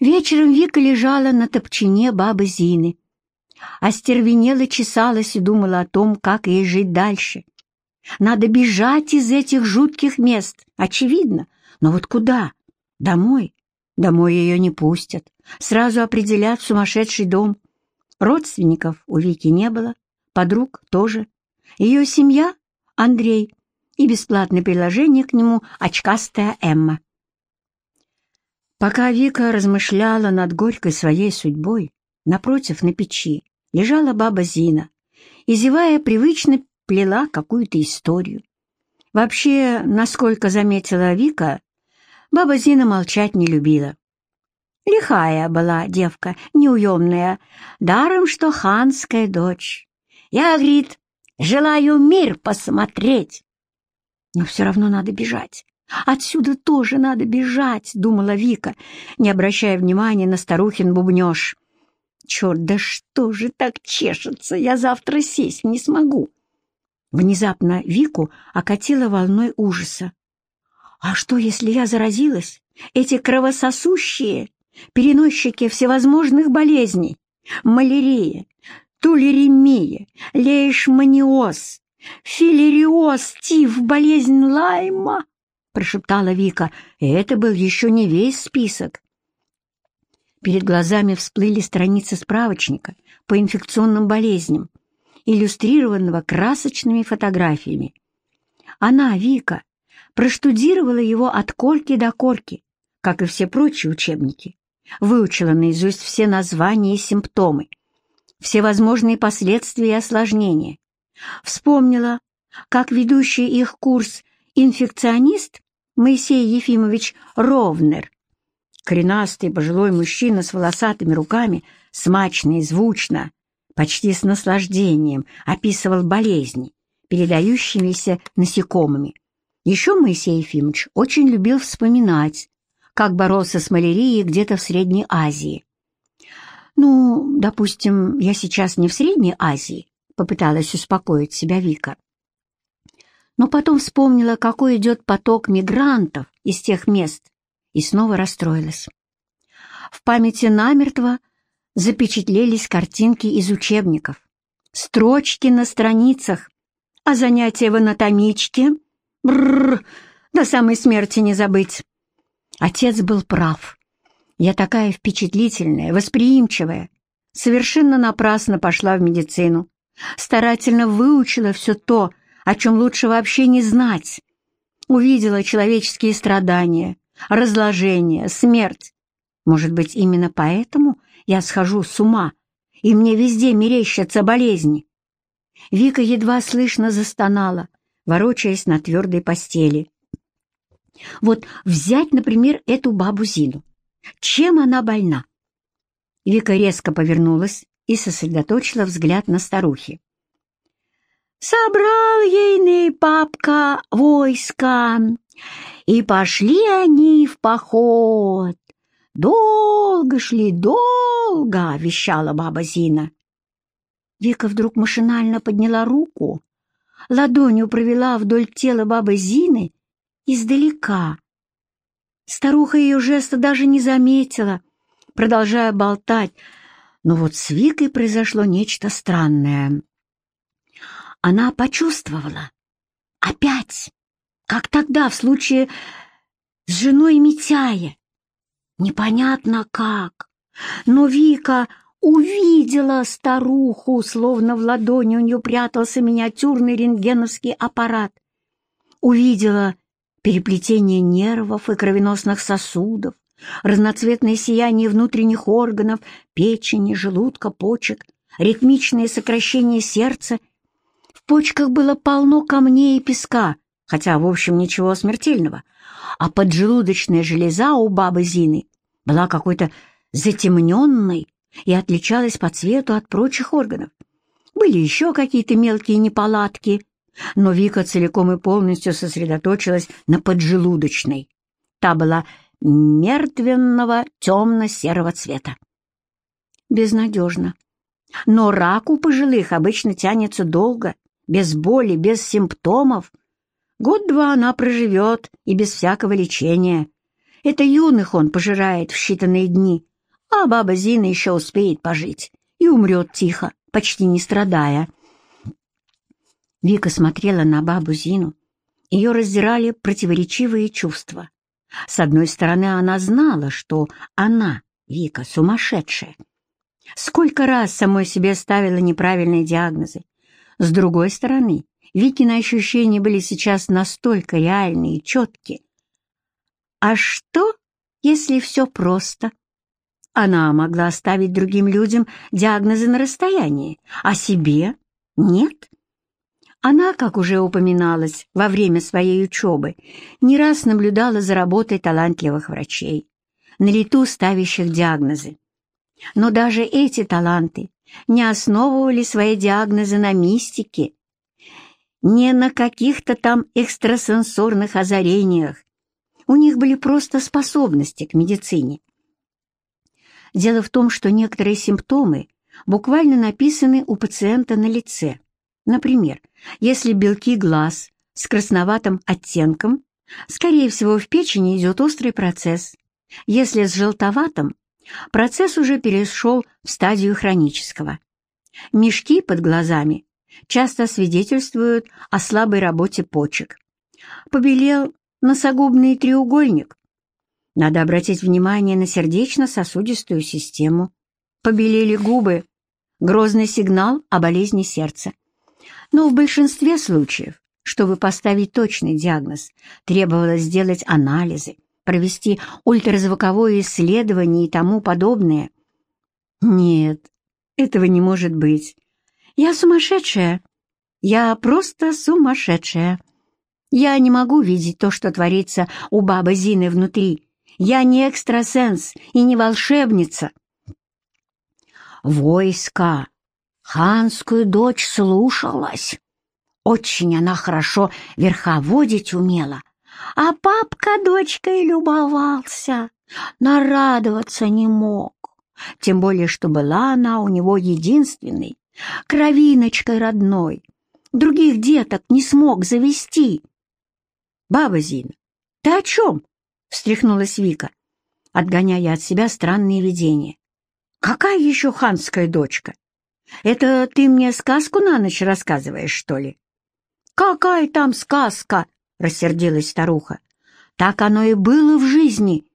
Вечером Вика лежала на топчине бабы Зины. Остервенела, чесалась и думала о том, как ей жить дальше. Надо бежать из этих жутких мест, очевидно. Но вот куда? Домой? Домой ее не пустят. Сразу определят в сумасшедший дом. Родственников у Вики не было, подруг тоже. Ее семья — Андрей, и бесплатное приложение к нему «Очкастая Эмма». Пока Вика размышляла над горькой своей судьбой, напротив, на печи, лежала баба Зина и, зевая, привычно плела какую-то историю. Вообще, насколько заметила Вика, баба Зина молчать не любила. Лихая была девка, неуемная, даром что ханская дочь. Я, говорит, желаю мир посмотреть. Но все равно надо бежать. Отсюда тоже надо бежать, думала Вика, не обращая внимания на старухин бубнеж. Черт, да что же так чешется, я завтра сесть не смогу. Внезапно Вику окатило волной ужаса. А что, если я заразилась? Эти кровососущие, переносчики всевозможных болезней, малярия, тулеремия, лейшманиоз, филериоз, тиф, болезнь Лайма, прошептала Вика, и это был еще не весь список. Перед глазами всплыли страницы справочника по инфекционным болезням, иллюстрированного красочными фотографиями. Она, Вика, проштудировала его от корки до корки, как и все прочие учебники, выучила наизусть все названия и симптомы, все возможные последствия и осложнения. Вспомнила, как ведущий их курс инфекционист Моисей Ефимович Ровнер, коренастый пожилой мужчина с волосатыми руками, смачно и звучно, почти с наслаждением описывал болезни, передающимися насекомыми. Еще Моисей Ефимович очень любил вспоминать, как боролся с малярией где-то в Средней Азии. «Ну, допустим, я сейчас не в Средней Азии», — попыталась успокоить себя Вика. Но потом вспомнила, какой идет поток мигрантов из тех мест, и снова расстроилась. В памяти намертво запечатлелись картинки из учебников, строчки на страницах, а занятия в анатомичке — бррр, до самой смерти не забыть. Отец был прав. Я такая впечатлительная, восприимчивая, совершенно напрасно пошла в медицину, старательно выучила все то, о чем лучше вообще не знать. Увидела человеческие страдания, разложение, смерть. Может быть, именно поэтому я схожу с ума, и мне везде мерещатся болезни. Вика едва слышно застонала, ворочаясь на твердой постели. Вот взять, например, эту бабу Зину. Чем она больна? Вика резко повернулась и сосредоточила взгляд на старухи. Собрал ейный папка войска, и пошли они в поход. «Долго шли, долго!» — вещала баба Зина. Вика вдруг машинально подняла руку, ладонью провела вдоль тела бабы Зины издалека. Старуха ее жеста даже не заметила, продолжая болтать, но вот с Викой произошло нечто странное. Она почувствовала. Опять, как тогда в случае с женой Митяя. Непонятно как, но Вика увидела старуху, словно в ладони у нее прятался миниатюрный рентгеновский аппарат. Увидела переплетение нервов и кровеносных сосудов, разноцветное сияние внутренних органов, печени, желудка, почек, ритмичное сокращение сердца. Почках было полно камней и песка, хотя, в общем, ничего смертельного — а поджелудочная железа у бабы Зины была какой-то затемненной и отличалась по цвету от прочих органов. Были еще какие-то мелкие неполадки, но Вика целиком и полностью сосредоточилась на поджелудочной. Та была мертвенного темно-серого цвета. Безнадежно. Но рак у пожилых обычно тянется долго, без боли, без симптомов — Год-два она проживет и без всякого лечения. Это юных он пожирает в считанные дни, а баба Зина еще успеет пожить и умрет тихо, почти не страдая. Вика смотрела на бабу Зину. Ее раздирали противоречивые чувства. С одной стороны, она знала, что она, Вика, сумасшедшая. Сколько раз самой себе ставила неправильные диагнозы. С другой стороны, Викины ощущения были сейчас настолько реальные и четкие. А что, если все просто? Она могла ставить другим людям диагнозы на расстоянии, а себе нет. Она, как уже упоминалось во время своей учебы, не раз наблюдала за работой талантливых врачей, на лету ставящих диагнозы. Но даже эти таланты не основывали свои диагнозы на мистике, не на каких-то там экстрасенсорных озарениях. У них были просто способности к медицине. Дело в том, что некоторые симптомы буквально написаны у пациента на лице – Например, если белки глаз с красноватым оттенком, скорее всего, в печени идет острый процесс. Если с желтоватым, процесс уже перешел в стадию хронического. Мешки под глазами часто свидетельствуют о слабой работе почек. Побелел носогубный треугольник. Надо обратить внимание на сердечно-сосудистую систему. Побелели губы. Грозный сигнал о болезни сердца. Но в большинстве случаев, чтобы поставить точный диагноз, требовалось сделать анализы, провести ультразвуковое исследование и тому подобное. Нет, этого не может быть. Я сумасшедшая. Я просто сумасшедшая. Я не могу видеть то, что творится у бабы Зины внутри. Я не экстрасенс и не волшебница. Войска Ханскую дочь слушалась. Очень она хорошо верховодить умела, а папка дочкой любовался, нарадоваться не мог. Тем более, что была она у него единственной, кровиночкой родной. Других деток не смог завести. «Баба Зина, ты о чем?» — встряхнулась Вика, отгоняя от себя странные видения. «Какая еще ханская дочка? Это ты мне сказку на ночь рассказываешь, что ли?» «Какая там сказка?» — рассердилась старуха. «Так оно и было в жизни.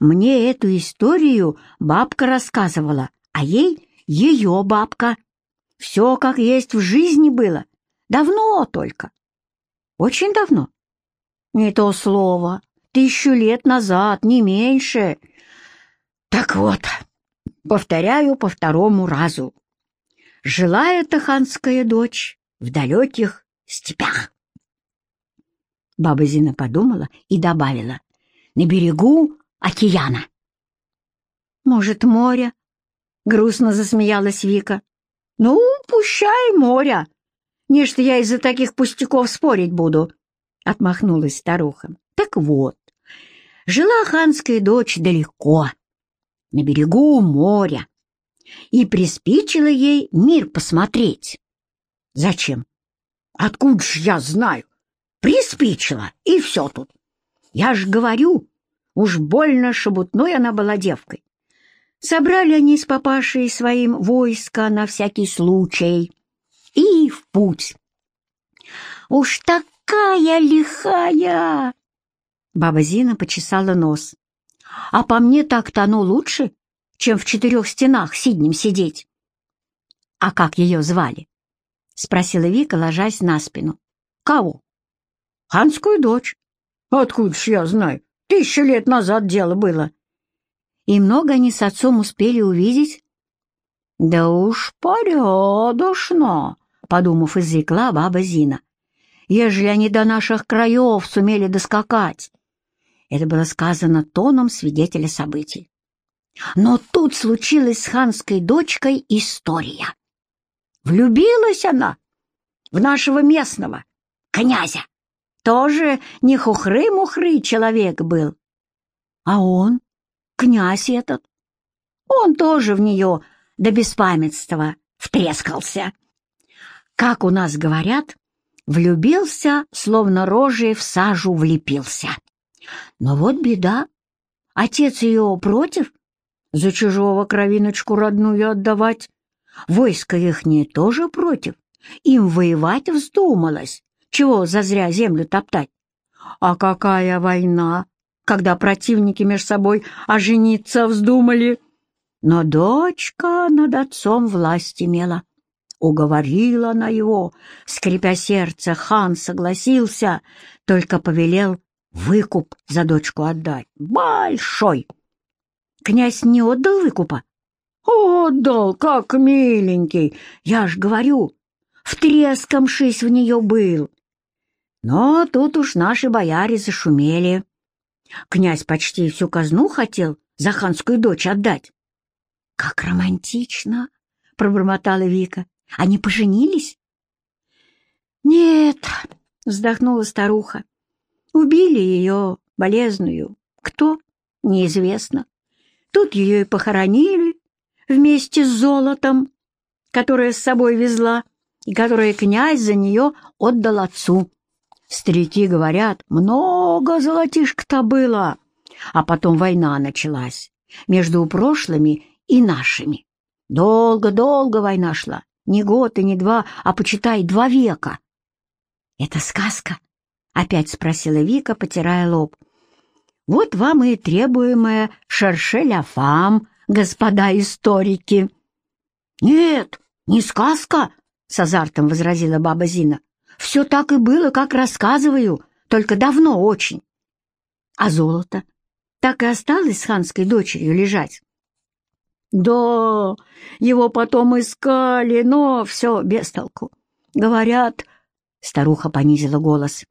Мне эту историю бабка рассказывала, а ей ее бабка. Все как есть в жизни было. Давно только». «Очень давно?» «Не то слово. Тысячу лет назад, не меньше». «Так вот, повторяю по второму разу. Жила эта ханская дочь в далеких степях. Баба Зина подумала и добавила, на берегу океана. «Может, море?» — грустно засмеялась Вика. «Ну, пущай море. Не что я из-за таких пустяков спорить буду», — отмахнулась старуха. «Так вот, жила ханская дочь далеко, на берегу моря и приспичило ей мир посмотреть. Зачем? Откуда ж я знаю? Приспичило, и все тут. Я ж говорю, уж больно шебутной она была девкой. Собрали они с папашей своим войско на всякий случай и в путь. Уж такая лихая! Баба Зина почесала нос. А по мне так-то оно лучше, чем в четырех стенах сиднем сидеть. — А как ее звали? — спросила Вика, ложась на спину. — Кого? — Ханскую дочь. — Откуда ж я знаю? Тысячу лет назад дело было. — И много они с отцом успели увидеть? — Да уж порядочно, — подумав, изрекла баба Зина. — Ежели они до наших краев сумели доскакать. Это было сказано тоном свидетеля событий. Но тут случилась с ханской дочкой история. Влюбилась она в нашего местного, князя. Тоже не хухры-мухры человек был. А он, князь этот, он тоже в нее до беспамятства втрескался. Как у нас говорят, влюбился, словно рожей в сажу влепился. Но вот беда, отец ее против? За чужого кровиночку родную отдавать? Войско ихнее тоже против? Им воевать вздумалось? Чего зазря землю топтать? А какая война, когда противники между собой ожениться вздумали? Но дочка над отцом власть имела. Уговорила она его, скрипя сердце, хан согласился, только повелел выкуп за дочку отдать. Большой! Князь не отдал выкупа? Отдал, как миленький, я ж говорю, втрескомшись в нее был. Но тут уж наши бояре зашумели. Князь почти всю казну хотел за ханскую дочь отдать. — Как романтично! — пробормотала Вика. — Они поженились? — Нет, — вздохнула старуха. — Убили ее, болезную. Кто? Неизвестно. Тут ее и похоронили вместе с золотом, которое с собой везла и которое князь за нее отдал отцу. Старики говорят, много золотишка-то было. А потом война началась между прошлыми и нашими. Долго-долго война шла, не год и не два, а, почитай, два века. — Это сказка? — опять спросила Вика, потирая лоб. — Вот вам и требуемая шершеляфам, господа историки. — Нет, не сказка, — с азартом возразила баба Зина. — Все так и было, как рассказываю, только давно очень. — А золото? Так и осталось с ханской дочерью лежать? Да, его потом искали, но все без толку. Говорят, старуха понизила голос.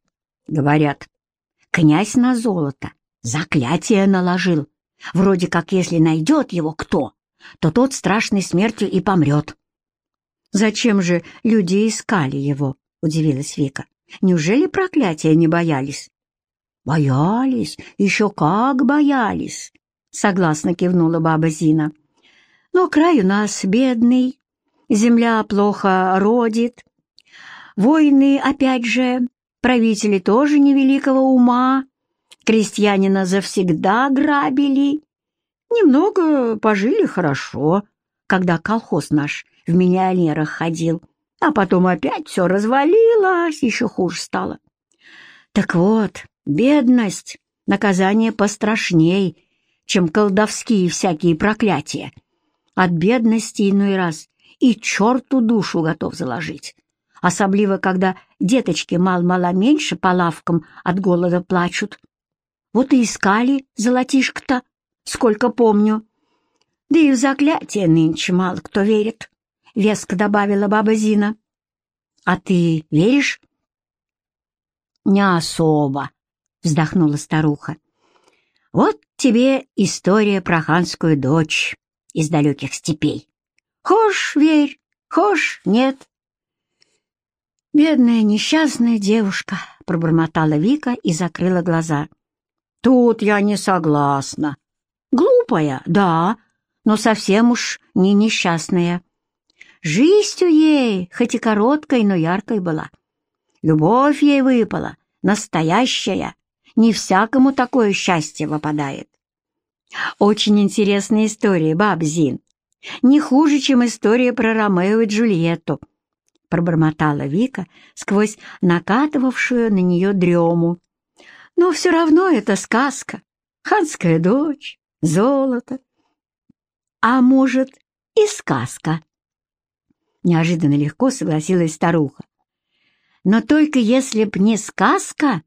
Говорят, князь на золото заклятие наложил. Вроде как если найдет его кто, то тот страшной смертью и помрет. Зачем же люди искали его? Удивилась Вика. Неужели проклятия не боялись? Боялись, еще как боялись, согласно кивнула баба Зина. Но край у нас бедный, земля плохо родит. Войны, опять же, правители тоже невеликого ума, крестьянина завсегда грабили. Немного пожили хорошо, когда колхоз наш в миллионерах ходил, а потом опять все развалилось, еще хуже стало. Так вот, бедность — наказание пострашней, чем колдовские всякие проклятия. От бедности иной раз и черту душу готов заложить. Особливо, когда деточки мал-мало меньше по лавкам от голода плачут. Вот и искали золотишко-то, сколько помню. Да и в заклятие нынче мало кто верит, — веско добавила баба Зина. — А ты веришь? — Не особо, — вздохнула старуха. — Вот тебе история про ханскую дочь из далеких степей. Хошь верь, хошь нет. «Бедная несчастная девушка», — пробормотала Вика и закрыла глаза. «Тут я не согласна. Глупая, да, но совсем уж не несчастная. Жизнь у ей, хоть и короткой, но яркой была. Любовь ей выпала, настоящая. Не всякому такое счастье выпадает. Очень интересная история, баб Зин. Не хуже, чем история про Ромео и Джульетту, пробормотала Вика сквозь накатывавшую на нее дрему. Но все равно это сказка. Ханская дочь, золото. А может, и сказка. Неожиданно легко согласилась старуха. Но только если б не сказка,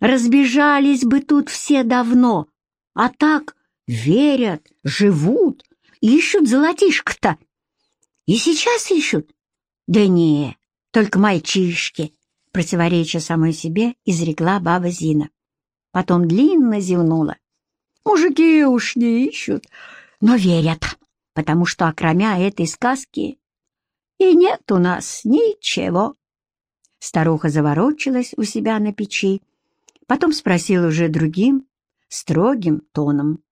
разбежались бы тут все давно, а так верят, живут, ищут золотишко-то. И сейчас ищут. Да не, только мальчишки, противоречия самой себе, изрекла баба Зина. Потом длинно зевнула. Мужики уж не ищут, но верят, потому что, окромя этой сказки, и нет у нас ничего. Старуха заворочилась у себя на печи, потом спросила уже другим, строгим тоном.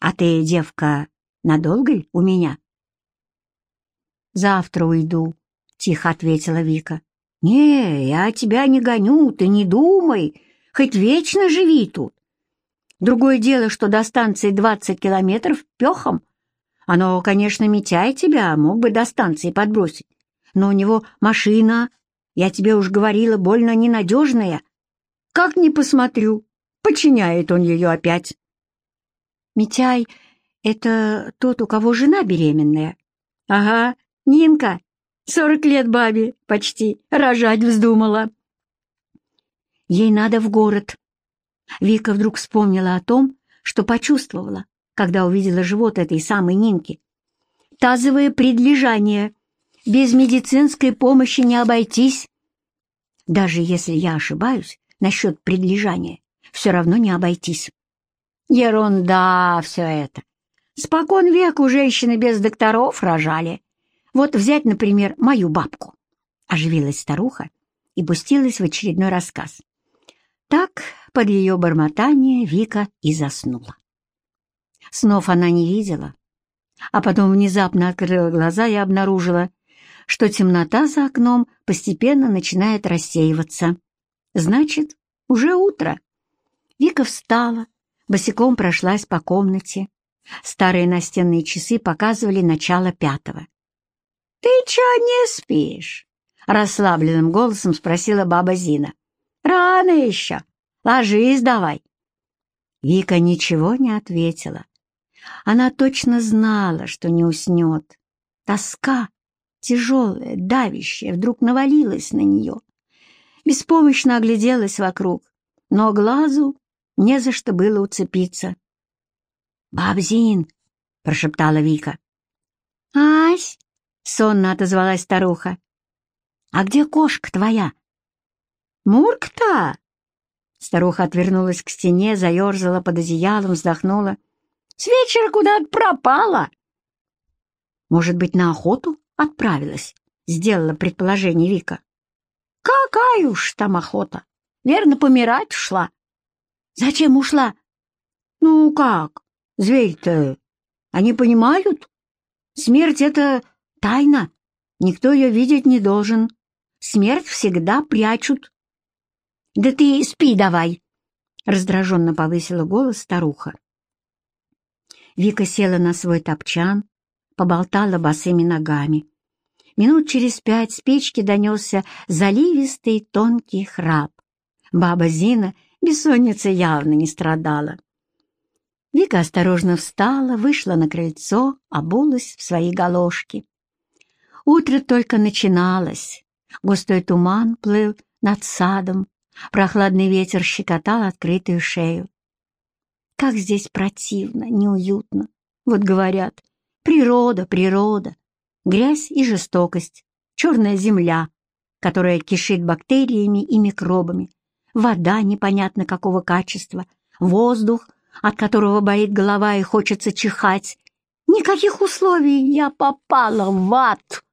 «А ты, девка, надолго ли у меня?» «Завтра уйду», — тихо ответила Вика. «Не, я тебя не гоню, ты не думай, хоть вечно живи тут. Другое дело, что до станции 20 километров пехом. Оно, конечно, Митяй тебя мог бы до станции подбросить, но у него машина, я тебе уж говорила, больно ненадежная. Как ни посмотрю, починяет он ее опять. Митяй — это тот, у кого жена беременная. Ага, Нинка, сорок лет бабе почти, рожать вздумала. Ей надо в город. Вика вдруг вспомнила о том, что почувствовала, когда увидела живот этой самой Нинки. Тазовое предлежание. Без медицинской помощи не обойтись. Даже если я ошибаюсь насчет предлежания, все равно не обойтись. Ерунда все это. Спокон веку женщины без докторов рожали. Вот взять, например, мою бабку. Оживилась старуха и пустилась в очередной рассказ. Так, под ее бормотание, Вика и заснула. Снов она не видела, а потом внезапно открыла глаза и обнаружила, что темнота за окном постепенно начинает рассеиваться. Значит, уже утро. Вика встала, босиком прошлась по комнате. Старые настенные часы показывали начало пятого. «Ты чё не спишь?» — расслабленным голосом спросила баба Зина. «Рано еще. Ложись давай». Вика ничего не ответила. Она точно знала, что не уснет. Тоска, тяжелая, давящая, вдруг навалилась на нее. Беспомощно огляделась вокруг, но глазу не за что было уцепиться. «Бабзин!» — прошептала Вика. «Ась!» — сонно отозвалась старуха. «А где кошка твоя?» «Мурк-то!» Старуха отвернулась к стене, заерзала под одеялом, вздохнула. «С вечера куда-то пропала!» «Может быть, на охоту отправилась?» — сделала предположение Вика. «Какая уж там охота! Верно, помирать ушла!» «Зачем ушла?» «Ну как? Зверь-то... Они понимают? Смерть — это тайна. Никто ее видеть не должен. Смерть всегда прячут. «Да ты спи давай!» — раздраженно повысила голос старуха. Вика села на свой топчан, поболтала босыми ногами. Минут через пять с печки донесся заливистый тонкий храп. Баба Зина бессонница явно не страдала. Вика осторожно встала, вышла на крыльцо, обулась в свои галошки. Утро только начиналось. Густой туман плыл над садом, Прохладный ветер щекотал открытую шею. Как здесь противно, неуютно. Вот говорят, природа, природа, грязь и жестокость, черная земля, которая кишит бактериями и микробами, вода непонятно какого качества, воздух, от которого болит голова и хочется чихать. Никаких условий, я попала в ад.